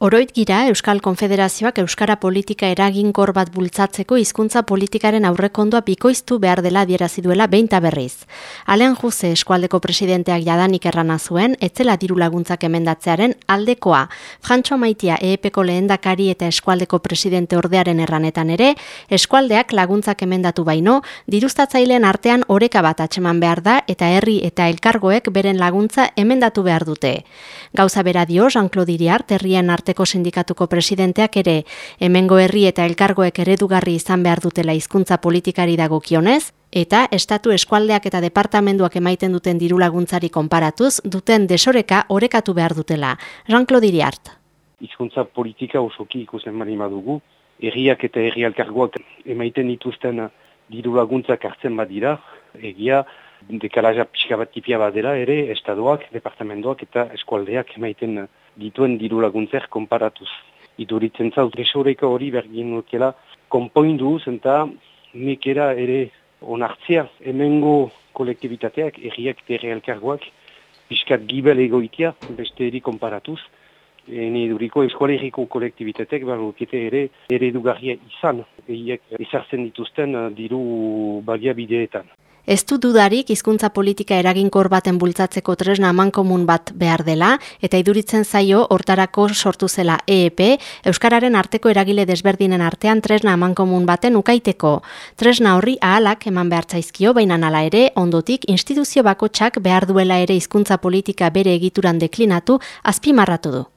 Oroit gira Euskal Konfederazioak Euskara politika eraginkor bat bultzatzeko hizkuntza politikaren aurrekondua bikoiztu behar dela adierazi duela beinta berriz. Alen Juse eskualdeko presidenteak jadanik errana zuen, etzela diru laguntzak emendatzearen aldekoa. Frantxo Maitia EEPko lehendakari eta eskualdeko presidente ordearen erranetan ere, eskualdeak laguntzak emendatu baino, dirustatzailean artean oreka bat atxeman behar da eta herri eta elkargoek beren laguntza emendatu behar dute. Gauza bera dio Jean-Claude Iriart, herrien arteko sindikatuko presidenteak ere hemengo herri eta elkargoek eredugarri izan behar dutela hizkuntza politikari dagokionez eta estatu eskualdeak eta departamenduak emaiten duten diru laguntzari konparatuz duten desoreka orekatu behar dutela. Jean-Claude Iriart. Hizkuntza politika osoki ikusten bali dugu, herriak eta herri elkargoak emaiten dituzten diru laguntzak hartzen badira, egia dekalaja pixka bat tipia badera ere, estadoak, departamentoak eta eskualdeak emaiten dituen diru laguntzer konparatuz. Iduritzen zauz, desoreko hori bergin nukela, konpoindu zenta nekera ere onartzea, hemengo kolektibitateak, erriak eta erri elkargoak, pixkat gibel egoitia, beste eri konparatuz, Ene duriko eskualeriko kolektibitatek barrukete ere eredugarria izan, egiek ezartzen dituzten diru bagia bideetan. Ez du dudarik hizkuntza politika eraginkor baten bultzatzeko tresna amankomun bat behar dela eta iduritzen zaio hortarako sortu zela EEP, Euskararen arteko eragile desberdinen artean tresna amankomun baten ukaiteko. Tresna horri ahalak eman behar zaizkio, baina nala ere, ondotik instituzio bakotsak behar duela ere hizkuntza politika bere egituran deklinatu azpimarratu du.